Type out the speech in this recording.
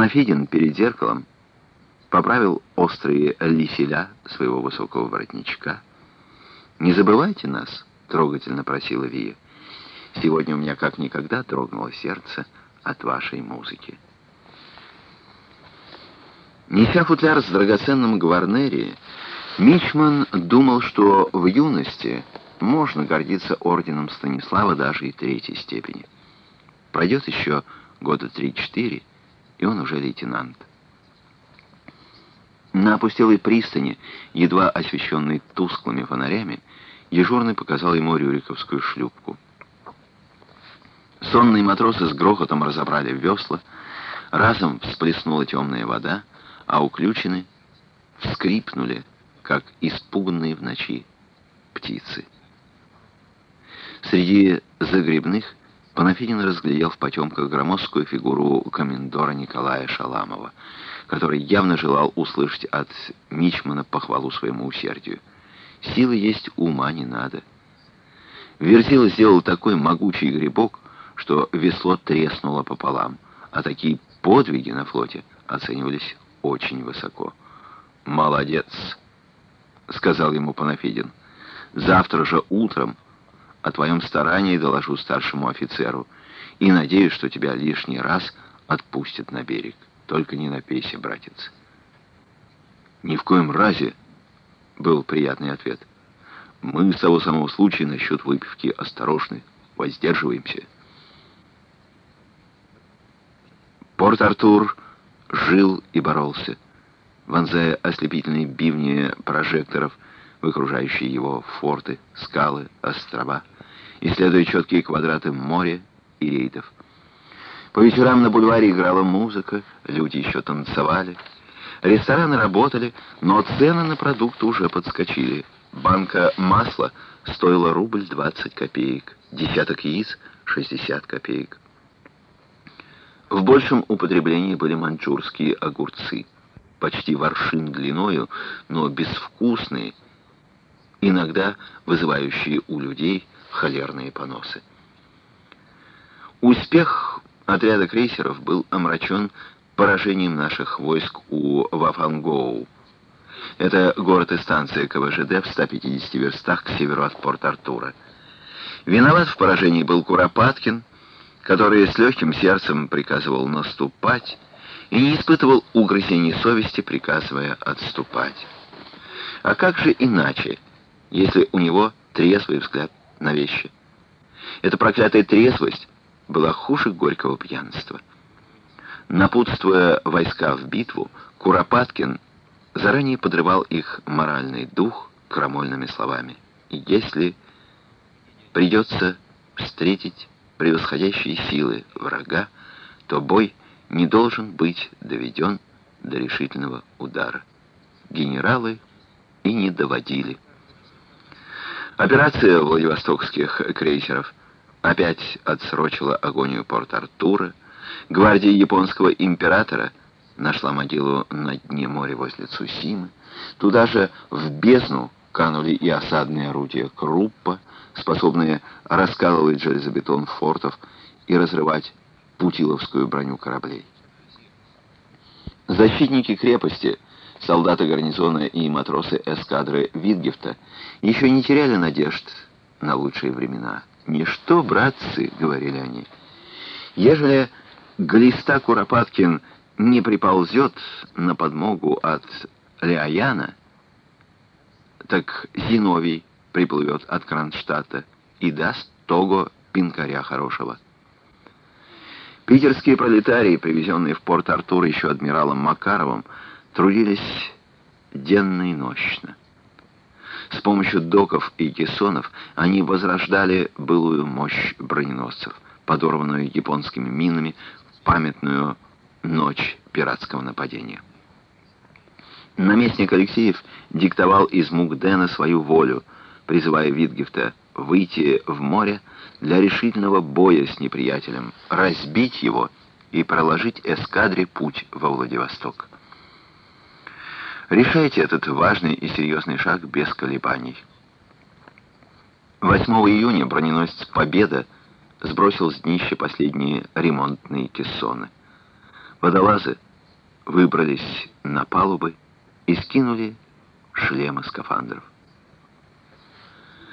Панафидин перед зеркалом поправил острые лиселя своего высокого воротничка. «Не забывайте нас», — трогательно просила Вия. «Сегодня у меня как никогда дрогнуло сердце от вашей музыки». Неся футляр с драгоценным гварнери, Мичман думал, что в юности можно гордиться орденом Станислава даже и третьей степени. Пройдет еще года три-четыре, и он уже лейтенант. На опустелой пристани, едва освещенной тусклыми фонарями, дежурный показал ему рюриковскую шлюпку. Сонные матросы с грохотом разобрали весла, разом всплеснула темная вода, а уключены вскрипнули, как испуганные в ночи птицы. Среди загребных Панафидин разглядел в потемках громоздкую фигуру комендора Николая Шаламова, который явно желал услышать от Мичмана похвалу своему усердию. Силы есть, ума не надо. Верзила сделал такой могучий грибок, что весло треснуло пополам, а такие подвиги на флоте оценивались очень высоко. «Молодец!» — сказал ему Панафидин. «Завтра же утром о твоем старании доложу старшему офицеру и надеюсь, что тебя лишний раз отпустят на берег. Только не напейся, братец». «Ни в коем разе!» — был приятный ответ. «Мы с того самого случая насчет выпивки осторожны, воздерживаемся». Порт-Артур жил и боролся вонзая ослепительные бивни прожекторов в окружающие его форты, скалы, острова, исследуя четкие квадраты моря и рейдов. По вечерам на бульваре играла музыка, люди еще танцевали. Рестораны работали, но цены на продукты уже подскочили. Банка масла стоила рубль 20 копеек, десяток яиц — 60 копеек. В большем употреблении были манчжурские огурцы — почти воршин длиною, но безвкусные, иногда вызывающие у людей холерные поносы. Успех отряда крейсеров был омрачен поражением наших войск у Вафангоу. Это город и станция КВЖД в 150 верстах к северу от Порт-Артура. Виноват в поражении был Куропаткин, который с легким сердцем приказывал наступать, и не испытывал угрызений совести, приказывая отступать. А как же иначе, если у него трезвый взгляд на вещи? Эта проклятая трезвость была хуже горького пьянства. Напутствуя войска в битву, Куропаткин заранее подрывал их моральный дух крамольными словами. Если придется встретить превосходящие силы врага, то бой не должен быть доведен до решительного удара. Генералы и не доводили. Операция Владивостокских крейсеров опять отсрочила агонию Порт-Артура. Гвардия японского императора нашла могилу на дне моря возле Цусимы. Туда же в бездну канули и осадные орудия Круппа, способные раскалывать железобетон фортов и разрывать путиловскую броню кораблей. Защитники крепости, солдаты гарнизона и матросы эскадры Витгефта еще не теряли надежд на лучшие времена. «Ничто, братцы», — говорили они, — «ежели глиста Куропаткин не приползет на подмогу от Леояна, так Зиновий приплывет от Кронштадта и даст Того пинкаря хорошего». Питерские пролетарии, привезенные в Порт-Артур еще адмиралом Макаровым, трудились денно и нощно. С помощью доков и кессонов они возрождали былую мощь броненосцев, подорванную японскими минами памятную ночь пиратского нападения. Наместник Алексеев диктовал из Мукдена свою волю, призывая Витгефта выйти в море для решительного боя с неприятелем, разбить его и проложить эскадре путь во Владивосток. Решайте этот важный и серьезный шаг без колебаний. 8 июня броненосец «Победа» сбросил с днища последние ремонтные кессоны. Водолазы выбрались на палубы и скинули шлемы скафандров.